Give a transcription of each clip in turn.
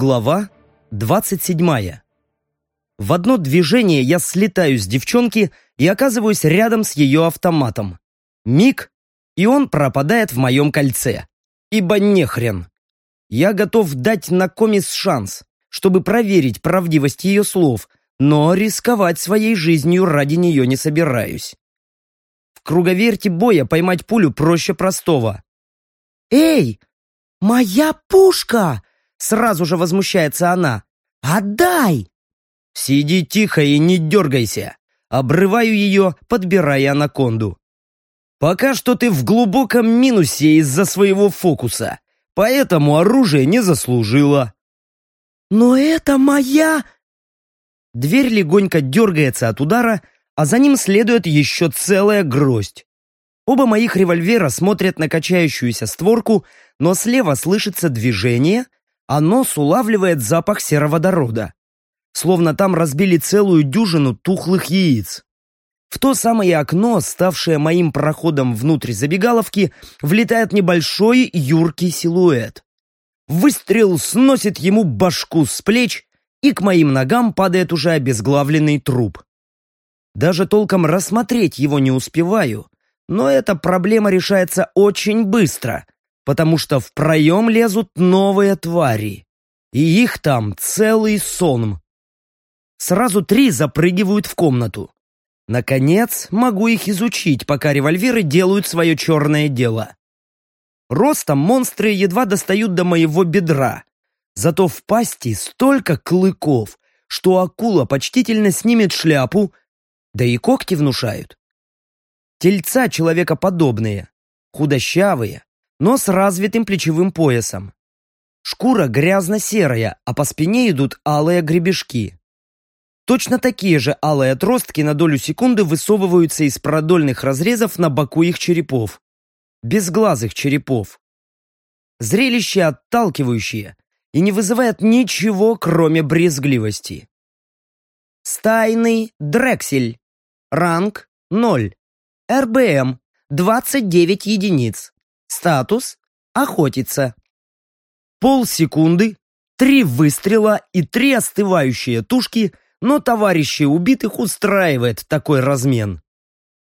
Глава 27. В одно движение я слетаю с девчонки и оказываюсь рядом с ее автоматом. Миг, и он пропадает в моем кольце. Ибо нехрен. Я готов дать на комис шанс, чтобы проверить правдивость ее слов, но рисковать своей жизнью ради нее не собираюсь. В круговерте боя поймать пулю проще простого. «Эй, моя пушка!» Сразу же возмущается она. «Отдай!» «Сиди тихо и не дергайся!» Обрываю ее, подбирая анаконду. «Пока что ты в глубоком минусе из-за своего фокуса, поэтому оружие не заслужила». «Но это моя...» Дверь легонько дергается от удара, а за ним следует еще целая гроздь. Оба моих револьвера смотрят на качающуюся створку, но слева слышится движение, а нос улавливает запах сероводорода. Словно там разбили целую дюжину тухлых яиц. В то самое окно, ставшее моим проходом внутрь забегаловки, влетает небольшой юркий силуэт. Выстрел сносит ему башку с плеч, и к моим ногам падает уже обезглавленный труп. Даже толком рассмотреть его не успеваю, но эта проблема решается очень быстро, потому что в проем лезут новые твари. И их там целый сон. Сразу три запрыгивают в комнату. Наконец, могу их изучить, пока револьверы делают свое черное дело. Ростом монстры едва достают до моего бедра. Зато в пасти столько клыков, что акула почтительно снимет шляпу, да и когти внушают. Тельца человекоподобные, худощавые, но с развитым плечевым поясом. Шкура грязно-серая, а по спине идут алые гребешки. Точно такие же алые отростки на долю секунды высовываются из продольных разрезов на боку их черепов. Безглазых черепов. Зрелище отталкивающее и не вызывает ничего, кроме брезгливости. Стайный Дрексель. Ранг 0. РБМ 29 единиц. Статус – охотиться. Полсекунды, три выстрела и три остывающие тушки, но товарищи убитых устраивает такой размен.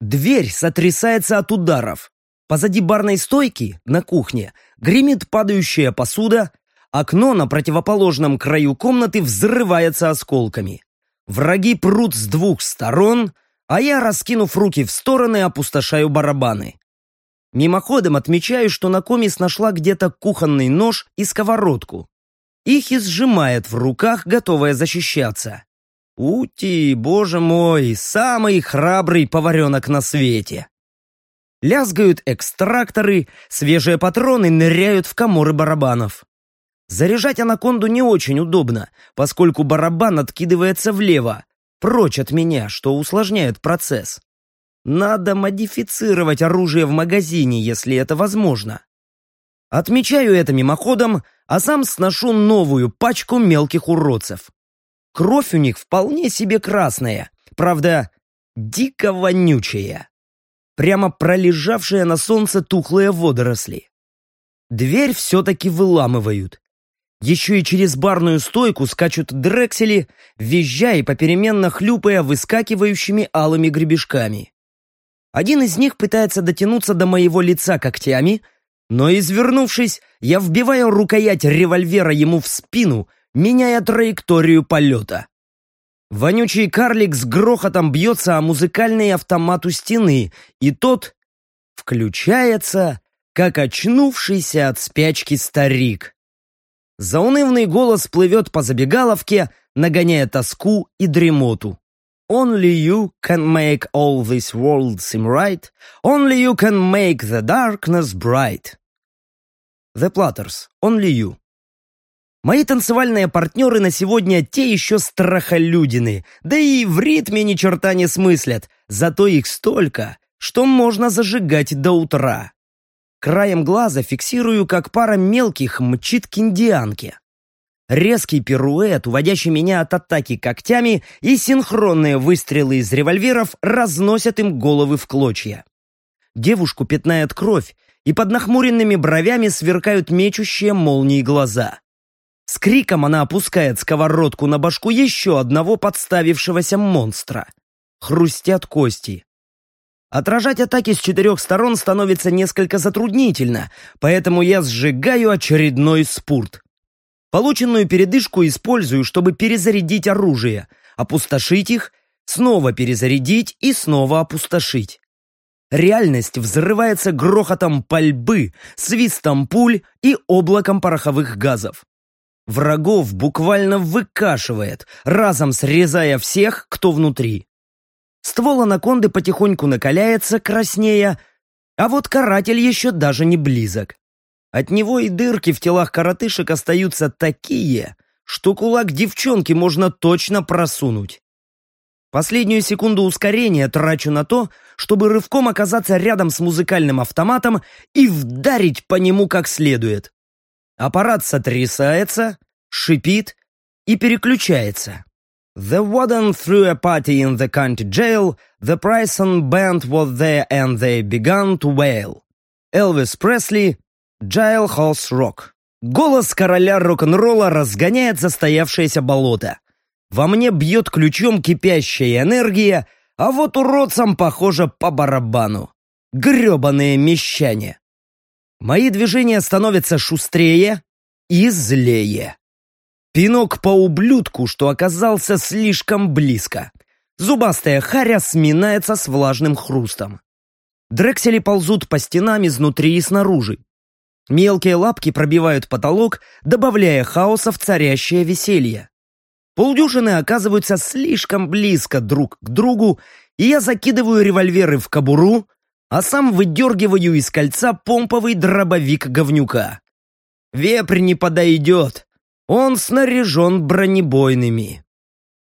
Дверь сотрясается от ударов. Позади барной стойки, на кухне, гремит падающая посуда, окно на противоположном краю комнаты взрывается осколками. Враги прут с двух сторон, а я, раскинув руки в стороны, опустошаю барабаны. Мимоходом отмечаю, что Накомис нашла где-то кухонный нож и сковородку. Их и сжимает в руках, готовая защищаться. Ути, боже мой, самый храбрый поваренок на свете. Лязгают экстракторы, свежие патроны ныряют в коморы барабанов. Заряжать анаконду не очень удобно, поскольку барабан откидывается влево, прочь от меня, что усложняет процесс. Надо модифицировать оружие в магазине, если это возможно. Отмечаю это мимоходом, а сам сношу новую пачку мелких уродцев. Кровь у них вполне себе красная, правда, дико вонючая. Прямо пролежавшие на солнце тухлые водоросли. Дверь все-таки выламывают. Еще и через барную стойку скачут дрексели, визжая и попеременно хлюпая выскакивающими алыми гребешками. Один из них пытается дотянуться до моего лица когтями, но, извернувшись, я вбиваю рукоять револьвера ему в спину, меняя траекторию полета. Вонючий карлик с грохотом бьется о музыкальный автомат у стены, и тот включается, как очнувшийся от спячки старик. Заунывный голос плывет по забегаловке, нагоняя тоску и дремоту. Only you can make all this world seem right. Only you can make the darkness bright. The Platters. Only you. Мои танцевальные партнеры на сегодня те еще страхолюдины, да и в ритме ни черта не смыслят, зато их столько, что можно зажигать до утра. Краем глаза фиксирую, как пара мелких мчит к индианке. Резкий пируэт, уводящий меня от атаки когтями, и синхронные выстрелы из револьверов разносят им головы в клочья. Девушку пятнает кровь, и под нахмуренными бровями сверкают мечущие молнии глаза. С криком она опускает сковородку на башку еще одного подставившегося монстра. Хрустят кости. Отражать атаки с четырех сторон становится несколько затруднительно, поэтому я сжигаю очередной спурт. Полученную передышку использую, чтобы перезарядить оружие, опустошить их, снова перезарядить и снова опустошить. Реальность взрывается грохотом пальбы, свистом пуль и облаком пороховых газов. Врагов буквально выкашивает, разом срезая всех, кто внутри. Ствол анаконды потихоньку накаляется, краснея, а вот каратель еще даже не близок. От него и дырки в телах коротышек остаются такие, что кулак девчонки можно точно просунуть. Последнюю секунду ускорения трачу на то, чтобы рывком оказаться рядом с музыкальным автоматом и вдарить по нему как следует. Аппарат сотрясается, шипит и переключается. The warden threw a party in the county jail, the Prison band was there and they began to wail. Элвис Пресли, Jailhouse Rock. Голос короля рок-н-ролла разгоняет застоявшееся болото. Во мне бьет ключом кипящая энергия, а вот уродцам, похоже, по барабану. Гребаные мещане. Мои движения становятся шустрее и злее. Пинок по ублюдку, что оказался слишком близко. Зубастая харя сминается с влажным хрустом. Дрексели ползут по стенам изнутри и снаружи. Мелкие лапки пробивают потолок, добавляя хаоса в царящее веселье. Полдюжины оказываются слишком близко друг к другу, и я закидываю револьверы в кобуру, а сам выдергиваю из кольца помповый дробовик говнюка. Вепрь не подойдет, он снаряжен бронебойными.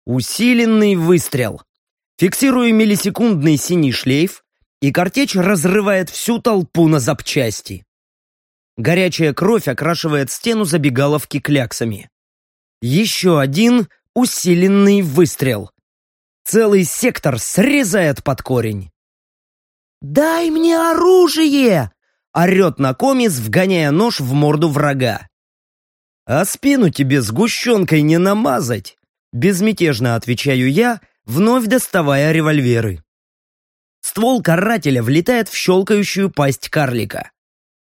Усиленный выстрел. Фиксирую миллисекундный синий шлейф, и картечь разрывает всю толпу на запчасти. Горячая кровь окрашивает стену забегаловки кляксами. Еще один усиленный выстрел. Целый сектор срезает под корень. «Дай мне оружие!» — орет Накомис, вгоняя нож в морду врага. «А спину тебе сгущенкой не намазать!» Безмятежно отвечаю я, вновь доставая револьверы. Ствол карателя влетает в щелкающую пасть карлика.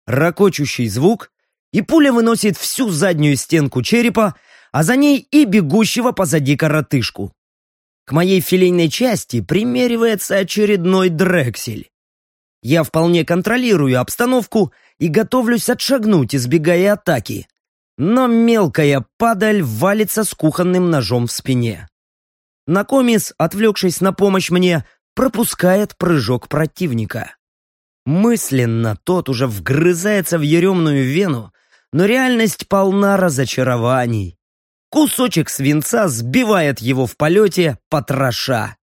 Рокочущий звук, и пуля выносит всю заднюю стенку черепа, а за ней и бегущего позади коротышку. К моей филейной части примеривается очередной дрексель. Я вполне контролирую обстановку и готовлюсь отшагнуть, избегая атаки но мелкая падаль валится с кухонным ножом в спине. Накомис, отвлекшись на помощь мне, пропускает прыжок противника. Мысленно тот уже вгрызается в еремную вену, но реальность полна разочарований. Кусочек свинца сбивает его в полете, потроша.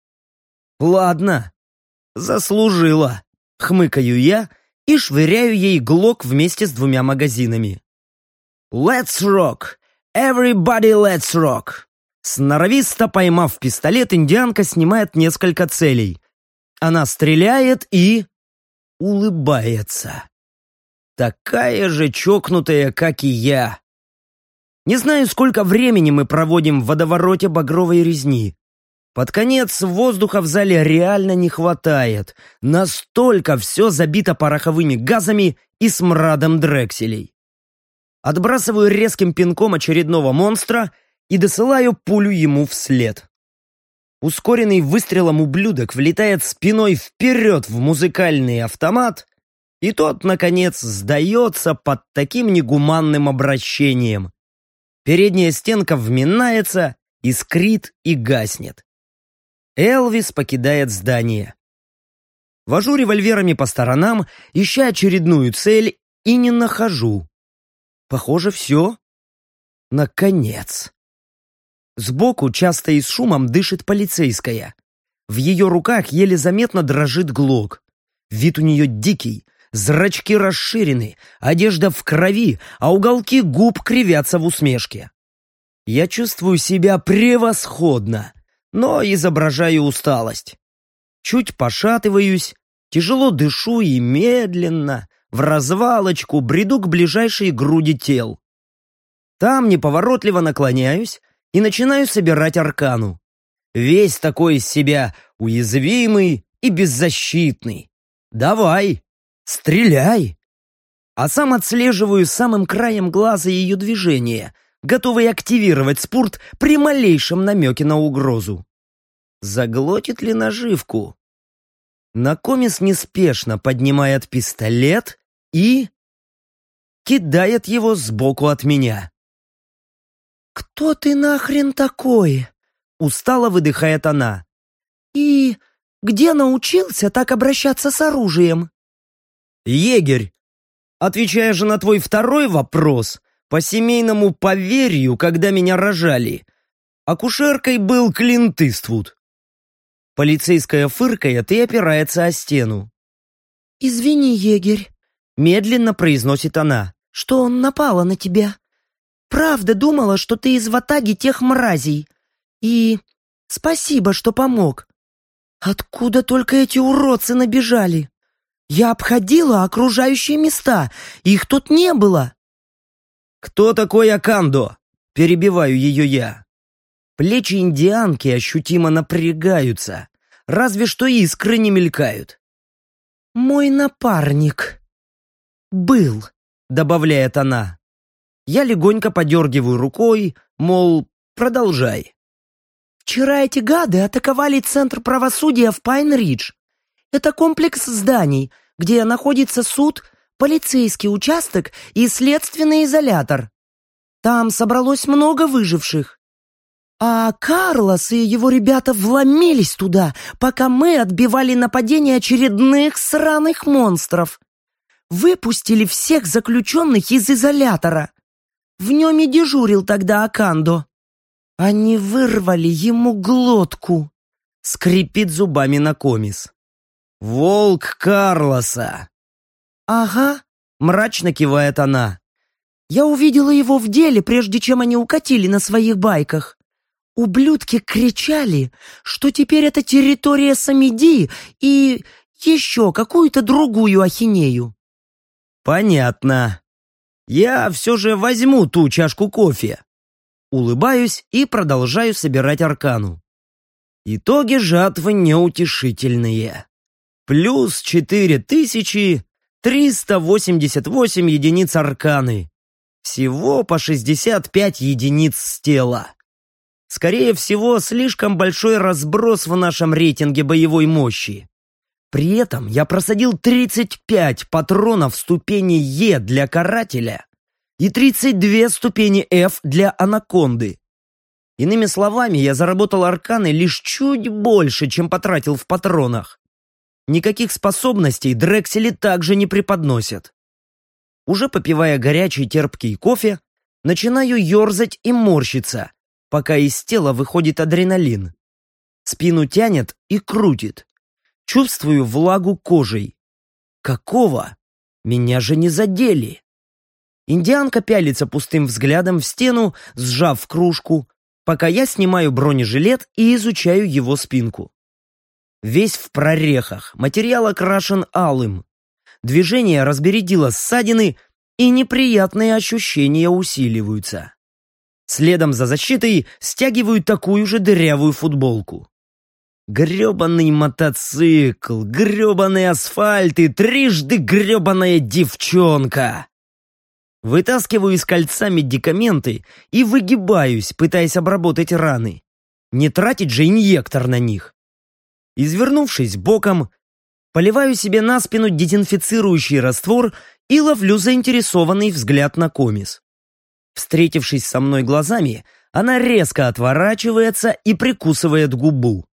«Ладно, заслужила», — хмыкаю я и швыряю ей глок вместе с двумя магазинами. «Let's rock! Everybody let's rock!» Сноровисто поймав пистолет, индианка снимает несколько целей. Она стреляет и... улыбается. Такая же чокнутая, как и я. Не знаю, сколько времени мы проводим в водовороте багровой резни. Под конец воздуха в зале реально не хватает. Настолько все забито пороховыми газами и смрадом дрекселей. Отбрасываю резким пинком очередного монстра и досылаю пулю ему вслед. Ускоренный выстрелом ублюдок влетает спиной вперед в музыкальный автомат, и тот, наконец, сдается под таким негуманным обращением. Передняя стенка вминается, искрит и гаснет. Элвис покидает здание. Вожу револьверами по сторонам, ища очередную цель, и не нахожу. Похоже, все. Наконец. Сбоку часто и с шумом дышит полицейская. В ее руках еле заметно дрожит глок. Вид у нее дикий, зрачки расширены, одежда в крови, а уголки губ кривятся в усмешке. Я чувствую себя превосходно, но изображаю усталость. Чуть пошатываюсь, тяжело дышу и медленно, в развалочку бреду к ближайшей груди тел. Там неповоротливо наклоняюсь и начинаю собирать аркану. Весь такой из себя уязвимый и беззащитный. Давай, стреляй. А сам отслеживаю самым краем глаза ее движения, готовый активировать спорт при малейшем намеке на угрозу. Заглотит ли наживку? Накомис неспешно поднимает пистолет и... кидает его сбоку от меня. «Кто ты нахрен такой?» Устало выдыхает она. «И где научился так обращаться с оружием?» «Егерь, отвечая же на твой второй вопрос, по семейному поверью, когда меня рожали, акушеркой был Клинт Иствуд». Полицейская фыркает и опирается о стену. «Извини, егерь», — медленно произносит она, — «что он напала на тебя. Правда думала, что ты из ватаги тех мразей, и спасибо, что помог. Откуда только эти уродцы набежали? Я обходила окружающие места, их тут не было. Кто такой Акандо? Перебиваю ее я. Плечи индианки ощутимо напрягаются, разве что искры не мелькают. «Мой напарник. Был», — добавляет она. Я легонько подергиваю рукой, мол, продолжай. Вчера эти гады атаковали Центр правосудия в Пайн-Ридж. Это комплекс зданий, где находится суд, полицейский участок и следственный изолятор. Там собралось много выживших. А Карлос и его ребята вломились туда, пока мы отбивали нападение очередных сраных монстров. Выпустили всех заключенных из изолятора. В нем и дежурил тогда Акандо. Они вырвали ему глотку. Скрипит зубами на комис. Волк Карлоса. Ага, мрачно кивает она. Я увидела его в деле, прежде чем они укатили на своих байках. Ублюдки кричали, что теперь это территория Самиди и еще какую-то другую ахинею. Понятно. Я все же возьму ту чашку кофе. Улыбаюсь и продолжаю собирать аркану. Итоги жатвы неутешительные. Плюс 4388 единиц арканы. Всего по 65 единиц с тела. Скорее всего, слишком большой разброс в нашем рейтинге боевой мощи. При этом я просадил 35 патронов ступени Е для карателя и 32 ступени F для анаконды. Иными словами, я заработал арканы лишь чуть больше, чем потратил в патронах. Никаких способностей Дрексели также не преподносят. Уже попивая горячий терпкий кофе, начинаю ерзать и морщиться, пока из тела выходит адреналин. Спину тянет и крутит. Чувствую влагу кожей. Какого? Меня же не задели. Индианка пялится пустым взглядом в стену, сжав кружку, пока я снимаю бронежилет и изучаю его спинку. Весь в прорехах, материал окрашен алым. Движение разбередило ссадины, и неприятные ощущения усиливаются. Следом за защитой стягиваю такую же дырявую футболку. Гребаный мотоцикл, гребаный асфальт и трижды гребаная девчонка. Вытаскиваю из кольца медикаменты и выгибаюсь, пытаясь обработать раны. Не тратить же инъектор на них. Извернувшись боком, поливаю себе на спину дезинфицирующий раствор и ловлю заинтересованный взгляд на комис. Встретившись со мной глазами, она резко отворачивается и прикусывает губу.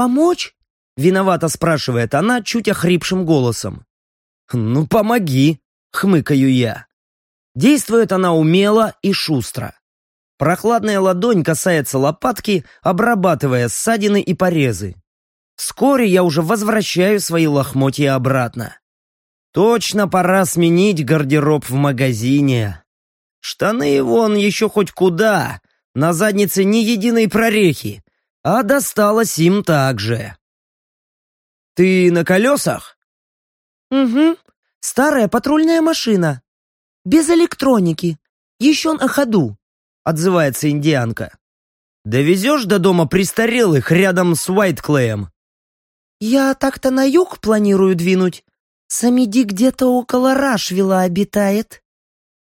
«Помочь?» — виновато спрашивает она чуть охрипшим голосом. «Ну, помоги!» хмыкаю я. Действует она умело и шустро. Прохладная ладонь касается лопатки, обрабатывая ссадины и порезы. Вскоре я уже возвращаю свои лохмотья обратно. Точно пора сменить гардероб в магазине. Штаны вон еще хоть куда, на заднице ни единой прорехи, а досталось им также. «Ты на колесах?» «Угу», Старая патрульная машина. Без электроники. «Еще на ходу», — отзывается индианка. «Довезешь до дома престарелых рядом с Уайтклеем?» «Я так-то на юг планирую двинуть. Самиди где-то около Рашвилла обитает».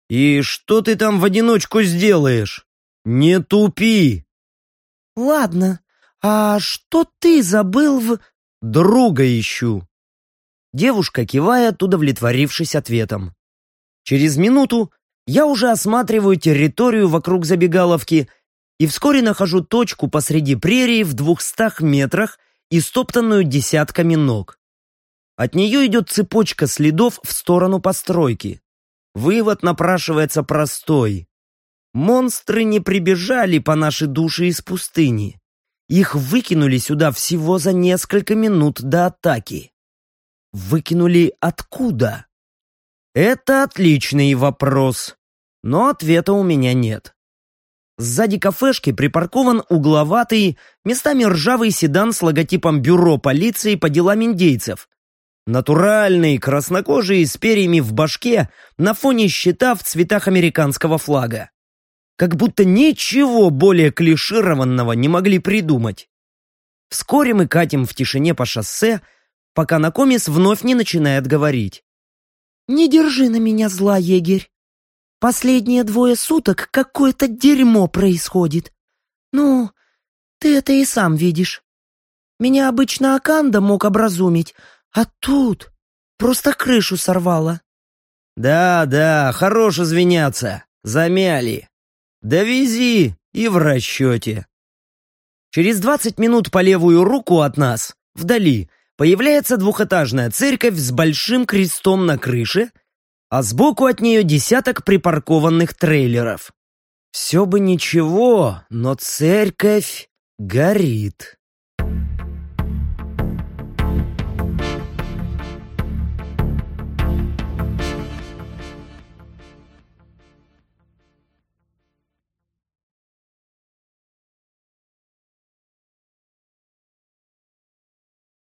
«И что ты там в одиночку сделаешь? Не тупи!» «Ладно, а что ты забыл в...» «Друга ищу!» Девушка кивает, удовлетворившись ответом. Через минуту я уже осматриваю территорию вокруг забегаловки и вскоре нахожу точку посреди прерии в двухстах метрах и стоптанную десятками ног. От нее идет цепочка следов в сторону постройки. Вывод напрашивается простой. Монстры не прибежали по нашей душе из пустыни. Их выкинули сюда всего за несколько минут до атаки. Выкинули откуда? Это отличный вопрос, но ответа у меня нет. Сзади кафешки припаркован угловатый, местами ржавый седан с логотипом Бюро полиции по делам индейцев. Натуральный, краснокожий, с перьями в башке, на фоне щита в цветах американского флага. Как будто ничего более клишированного не могли придумать. Вскоре мы катим в тишине по шоссе, пока Накомис вновь не начинает говорить. «Не держи на меня зла, егерь. Последние двое суток какое-то дерьмо происходит. Ну, ты это и сам видишь. Меня обычно Аканда мог образумить, а тут просто крышу сорвало». «Да, да, хорош извиняться. Замяли. Довези и в расчете». Через двадцать минут по левую руку от нас, вдали, появляется двухэтажная церковь с большим крестом на крыше, а сбоку от нее десяток припаркованных трейлеров. Все бы ничего, но церковь горит.